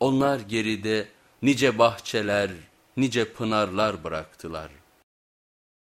Onlar geride nice bahçeler, nice pınarlar bıraktılar.